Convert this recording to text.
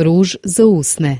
rož za usne.